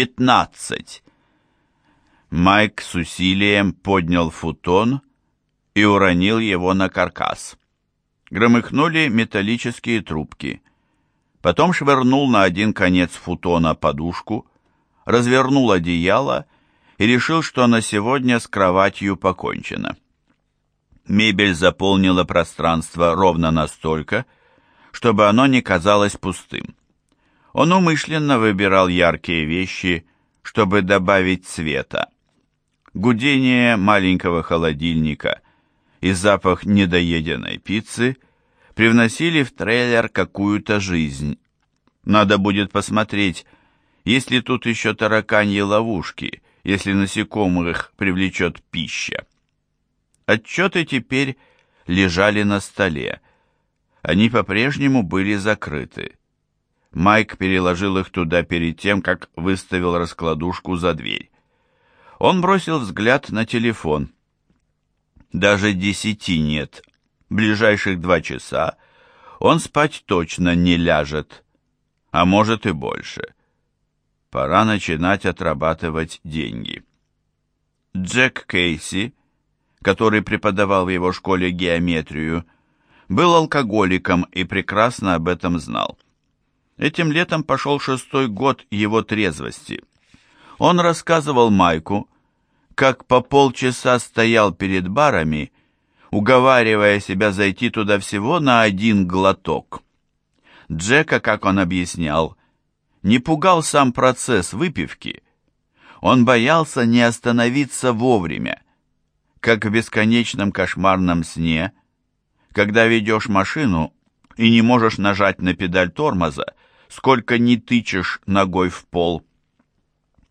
Пятнадцать. Майк с усилием поднял футон и уронил его на каркас. Громыхнули металлические трубки. Потом швырнул на один конец футона подушку, развернул одеяло и решил, что на сегодня с кроватью покончено. Мебель заполнила пространство ровно настолько, чтобы оно не казалось пустым. Он умышленно выбирал яркие вещи, чтобы добавить цвета. Гудение маленького холодильника и запах недоеденной пиццы привносили в трейлер какую-то жизнь. Надо будет посмотреть, есть ли тут еще тараканьи ловушки, если насекомых привлечет пища. Отчеты теперь лежали на столе. Они по-прежнему были закрыты. Майк переложил их туда перед тем, как выставил раскладушку за дверь. Он бросил взгляд на телефон. Даже десяти нет. Ближайших два часа он спать точно не ляжет, а может и больше. Пора начинать отрабатывать деньги. Джек Кейси, который преподавал в его школе геометрию, был алкоголиком и прекрасно об этом знал. Этим летом пошел шестой год его трезвости. Он рассказывал Майку, как по полчаса стоял перед барами, уговаривая себя зайти туда всего на один глоток. Джека, как он объяснял, не пугал сам процесс выпивки. Он боялся не остановиться вовремя, как в бесконечном кошмарном сне, когда ведешь машину и не можешь нажать на педаль тормоза, сколько не тычешь ногой в пол.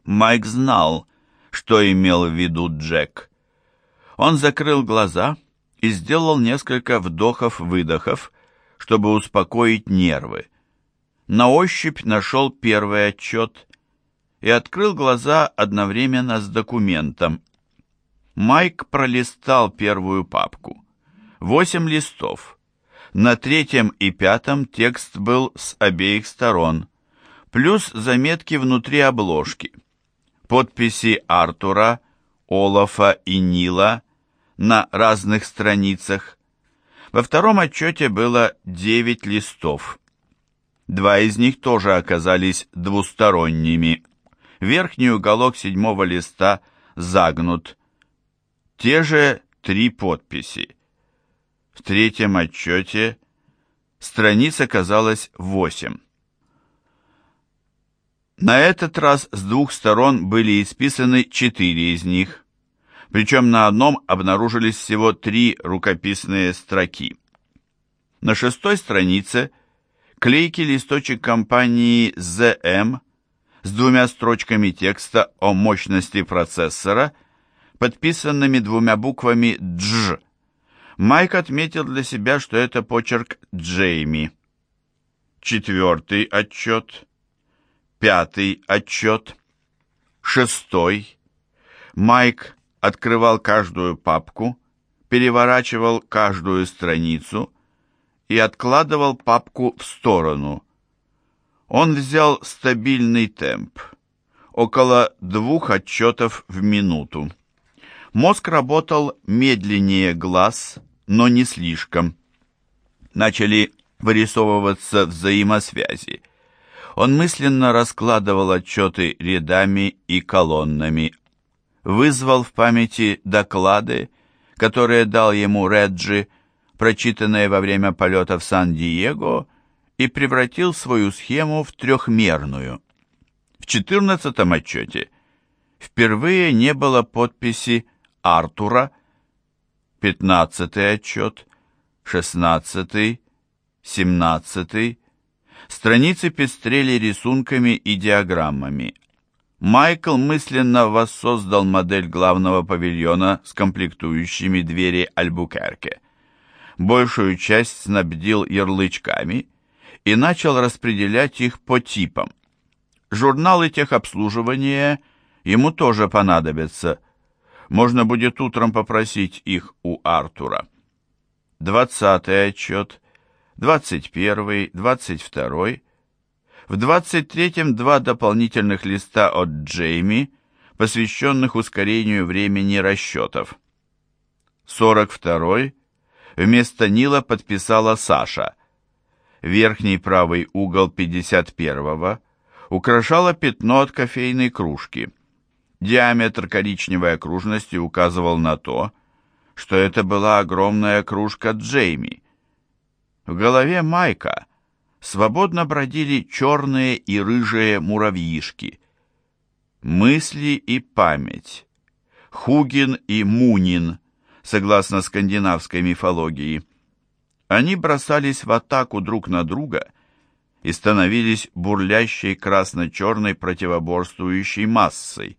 Майк знал, что имел в виду Джек. Он закрыл глаза и сделал несколько вдохов-выдохов, чтобы успокоить нервы. На ощупь нашел первый отчет и открыл глаза одновременно с документом. Майк пролистал первую папку. Восемь листов. На третьем и пятом текст был с обеих сторон, плюс заметки внутри обложки. Подписи Артура, Олафа и Нила на разных страницах. Во втором отчете было девять листов. Два из них тоже оказались двусторонними. Верхний уголок седьмого листа загнут. Те же три подписи. В третьем отчете страниц оказалось восемь. На этот раз с двух сторон были исписаны четыре из них, причем на одном обнаружились всего три рукописные строки. На шестой странице клейкий листочек компании ZM с двумя строчками текста о мощности процессора, подписанными двумя буквами «Дж», Майк отметил для себя, что это почерк Джейми. Четвертый отчет, пятый отчет, шестой. Майк открывал каждую папку, переворачивал каждую страницу и откладывал папку в сторону. Он взял стабильный темп, около двух отчетов в минуту. Мозг работал медленнее глаз, но не слишком. Начали вырисовываться взаимосвязи. Он мысленно раскладывал отчеты рядами и колоннами, вызвал в памяти доклады, которые дал ему Реджи, прочитанные во время полета в Сан-Диего, и превратил свою схему в трехмерную. В четырнадцатом отчете впервые не было подписи Артура, пятнадцатый отчет, шестнадцатый, семнадцатый. Страницы пестрели рисунками и диаграммами. Майкл мысленно воссоздал модель главного павильона с комплектующими двери Альбукерке. Большую часть снабдил ярлычками и начал распределять их по типам. Журналы техобслуживания ему тоже понадобятся – можно будет утром попросить их у Артура. Двадцатый отчет, двадцать первый, двадцать второй. В 23-м два дополнительных листа от Джейми, посвященных ускорению времени расчетов. 42-й вместо Нила подписала Саша. Верхний правый угол 51-го украшало пятно от кофейной кружки. Диаметр коричневой окружности указывал на то, что это была огромная кружка Джейми. В голове Майка свободно бродили черные и рыжие муравьишки. Мысли и память. Хугин и Мунин, согласно скандинавской мифологии. Они бросались в атаку друг на друга и становились бурлящей красно-черной противоборствующей массой.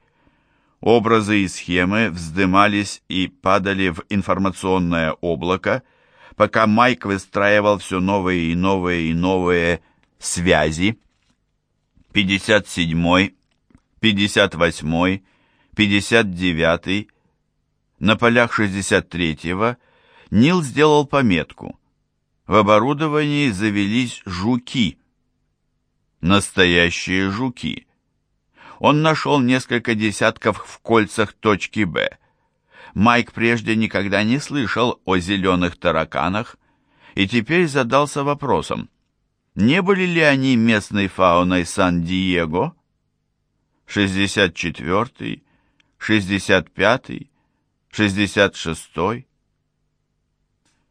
Образы и схемы вздымались и падали в информационное облако, пока Майк выстраивал все новые и новые и новые связи. 57-й, 58-й, 59-й. На полях 63-го Нил сделал пометку. В оборудовании завелись жуки. Настоящие жуки. Он нашел несколько десятков в кольцах точки «Б». Майк прежде никогда не слышал о зеленых тараканах и теперь задался вопросом, не были ли они местной фауной Сан-Диего? 64-й, 65-й, 66-й.